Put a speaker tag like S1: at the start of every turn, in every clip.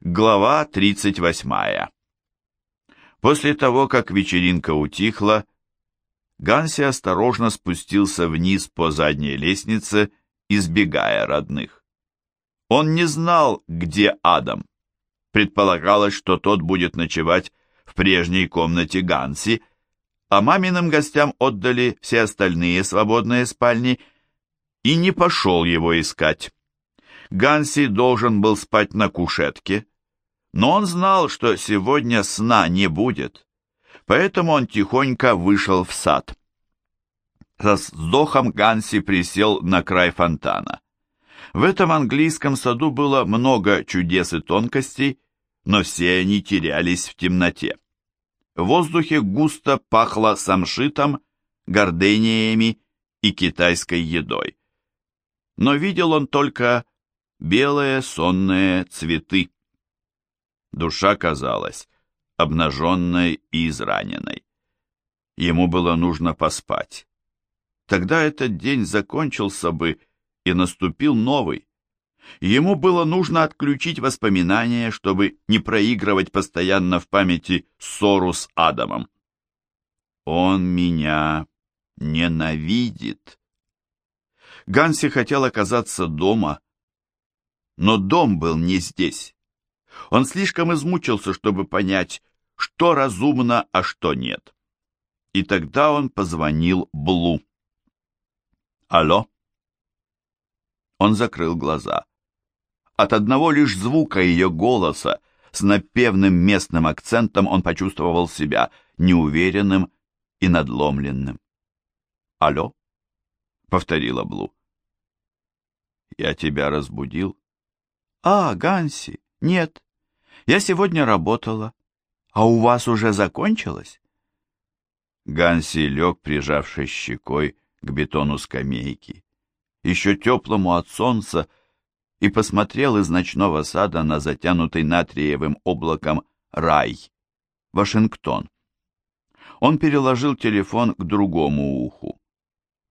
S1: Глава 38. После того, как вечеринка утихла, Ганси осторожно спустился вниз по задней лестнице, избегая родных. Он не знал, где Адам. Предполагалось, что тот будет ночевать в прежней комнате Ганси, а маминым гостям отдали все остальные свободные спальни и не пошел его искать. Ганси должен был спать на кушетке, но он знал, что сегодня сна не будет, поэтому он тихонько вышел в сад. Со вздохом Ганси присел на край фонтана. В этом английском саду было много чудес и тонкостей, но все они терялись в темноте. В воздухе густо пахло самшитом, гордениями и китайской едой. Но видел он только белые сонные цветы. Душа казалась обнаженной и израненной. Ему было нужно поспать. Тогда этот день закончился бы, и наступил новый. Ему было нужно отключить воспоминания, чтобы не проигрывать постоянно в памяти ссору с Адамом. «Он меня ненавидит». Ганси хотел оказаться дома, но дом был не здесь. Он слишком измучился, чтобы понять, что разумно, а что нет. И тогда он позвонил Блу. «Алло?» Он закрыл глаза. От одного лишь звука ее голоса с напевным местным акцентом он почувствовал себя неуверенным и надломленным. «Алло?» — повторила Блу. «Я тебя разбудил?» «А, Ганси, нет, я сегодня работала. А у вас уже закончилось? Ганси лег, прижавшись щекой к бетону скамейки, еще теплому от солнца, и посмотрел из ночного сада на затянутый натриевым облаком рай, Вашингтон. Он переложил телефон к другому уху.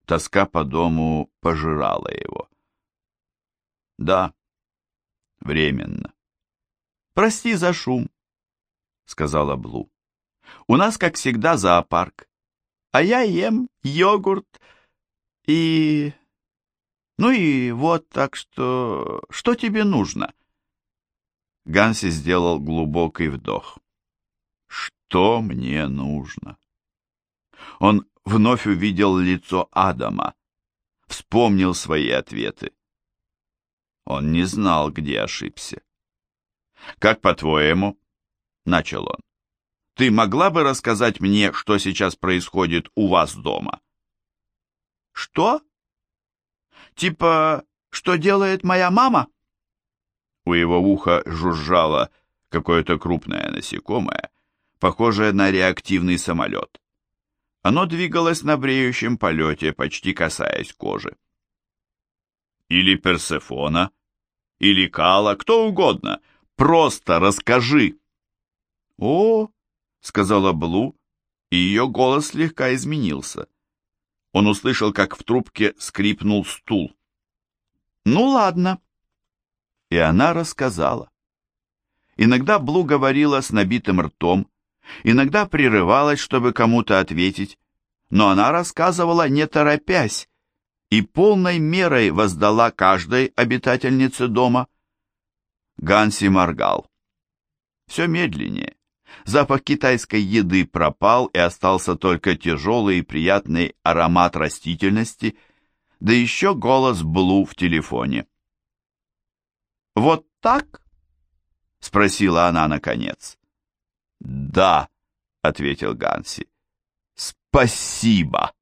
S1: Тоска по дому пожирала его. Да, временно. «Прости за шум», — сказала Блу. «У нас, как всегда, зоопарк. А я ем йогурт и... Ну и вот, так что... Что тебе нужно?» Ганси сделал глубокий вдох. «Что мне нужно?» Он вновь увидел лицо Адама, вспомнил свои ответы. Он не знал, где ошибся. «Как по-твоему?» — начал он. «Ты могла бы рассказать мне, что сейчас происходит у вас дома?» «Что? Типа, что делает моя мама?» У его уха жужжало какое-то крупное насекомое, похожее на реактивный самолет. Оно двигалось на бреющем полете, почти касаясь кожи. Или Персефона, или Кала, кто угодно — Просто расскажи!» «О!» — сказала Блу, и ее голос слегка изменился. Он услышал, как в трубке скрипнул стул. «Ну ладно». И она рассказала. Иногда Блу говорила с набитым ртом, иногда прерывалась, чтобы кому-то ответить, но она рассказывала не торопясь и полной мерой воздала каждой обитательнице дома — Ганси моргал. Все медленнее. Запах китайской еды пропал, и остался только тяжелый и приятный аромат растительности, да еще голос Блу в телефоне. «Вот так?» — спросила она наконец. «Да», — ответил Ганси. «Спасибо».